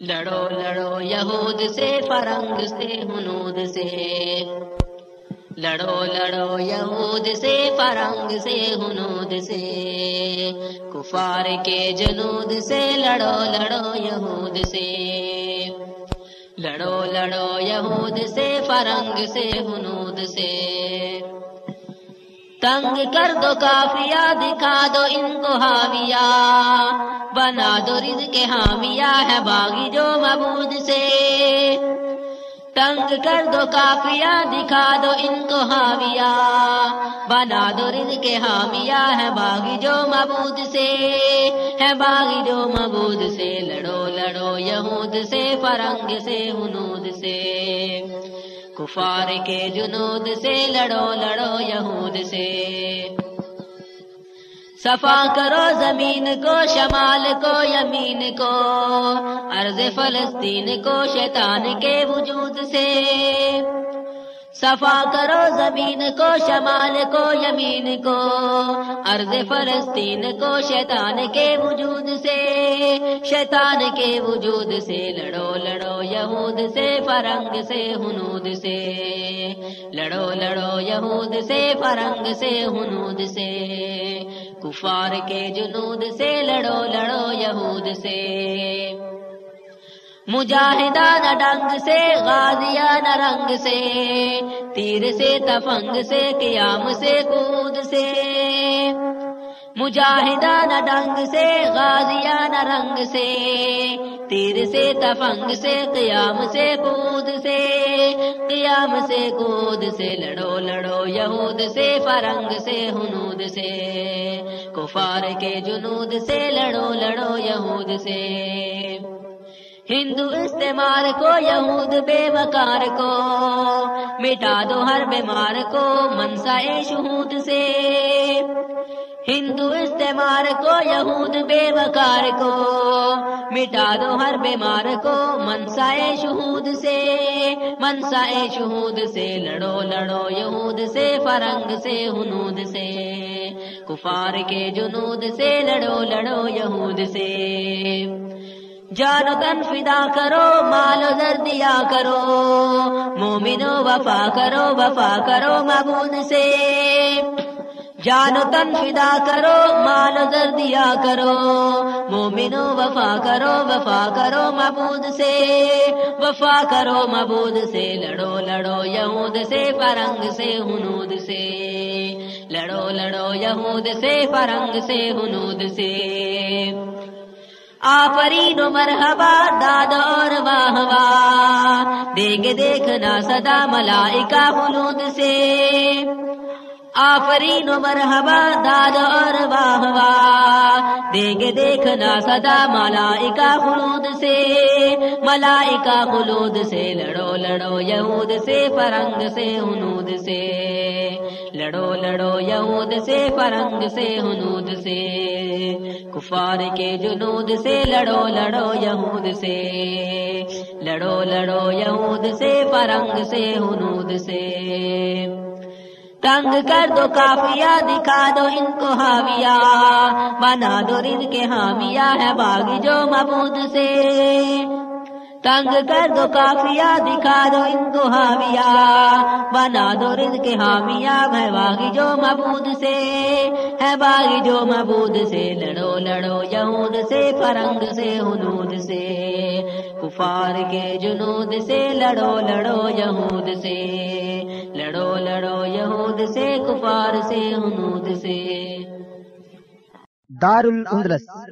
لڑو لڑو، یہود سے، فرنگ سے، ہنود سے۔ لڑو لڑو، یہود سے، فرنگ سے، ہنود سے۔ کفار کے جنود سے، لڑو لڑو، یہود سے۔ لڑو لڑو، یہود سے، فرنگ سے، ہنود سے۔ تنگ کر دو کافیا دکھا دو ان کو حاویہ۔ بنا دو رز کے حامیہ ہے باغی جو مبود سے۔ تنگ کر دو کافیا دکھا دو ان کو حاویہ۔ بنا دو رز کے حامیہ ہے باغی جو مبود سے۔ ہے باغی جو مبود سے۔ لڑو لڑو یہود سے، فرنگ سے ہنود سے۔ کفار کے جنود سے لڑو لڑو یہود سے۔ صفا کرو زمین کو، شمال کو، یمین کو۔ عرض فلسطین کو، شیطان کے وجود سے۔ صفا کرو زمین کو، شمال کو، یمین کو۔ عرض فلسطین کو شیطان کے وجود سے، شیطان کے وجود سے۔ لڑو لڑو یہود سے، فرنگ سے ہنود سے۔ لڑو لڑو یہود سے، فرنگ سے ہنود سے۔ کفار کے جنود سے، لڑو لڑو یہود سے۔ مجاہدان ڈنگ سے غازیان رنگ سے، تیر سے، تفنگ سے، قیام سے کود سے۔ مجاہدان ڈنگ سے غازیان رنگ سے، تیر سے، تفنگ سے، قیام سے کود سے۔ قیام سے کود سے، لڑو لڑو، یہود سے، فرنگ سے ہنود سے۔ کفار کے جنود سے، لڑو لڑو، یہود سے۔ ہندو استعمال کو، یہود بے وکار کو۔ مٹا دو ہر بیمار کو منسا شہود سے۔ ہندو استعمال کو، یہود بے وکار کو۔ مٹا دو ہر بیمار کو منسا شہود سے۔ منسا شہود سے، لڑو لڑو یہود سے، فرنگ سے ہنود سے۔ کفار کے جنود سے، لڑو لڑو یہود سے۔ جانو تن فدا کرو مالو در دیا کرو، مومنو وفا کرو وفا کرو مبود سے۔ جانو تن فدا کرو مالو در دیا کرو، مومنو وفا کرو وفا کرو مبود سے۔ وفا کرو مبود سے، لڑو لڑو یہود سے، فرنگ سے ہنود سے۔ لڑو لڑو یہود سے، فرنگ سے ہنود سے۔ آفرین و مرحبا داد اور واہ واہ دیکھ دیکھنا صدا ملائکہ خلود سے۔ آفرین و مرحبا داد اور واہ واہ دیکھ دیکھنا صدا ملائکہ خلود سے۔ ملائکہ خلود سے، لڑو لڑو یہود سے، فرنگ سے ہنود سے۔ لڑو لڑو یہود سے، فرنگ سے ہنود سے۔ کفار کے جنود سے لڑو لڑو یہود سے۔ لڑو لڑو یہود سے، فرنگ سے، ہنود سے۔ تنگ کر دو کافیا دکھا دو ان کو حاویہ۔ بنا دو ان کے حامیہ ہے باغی جو مبود سے۔ تنگ کر دو کافیا دکھا دو ان کو حاویہ بنا دو رز کے حامیہ ہے باغی جو مبود سے۔ ہے باغی جو مبود سے، لڑو لڑو یہود سے فرنگ سے ہنود سے۔ کفار کے جنود سے، لڑو لڑو یہود سے۔ لڑو لڑو یہود سے، کفار سے ہنود سے۔ دار الاندلس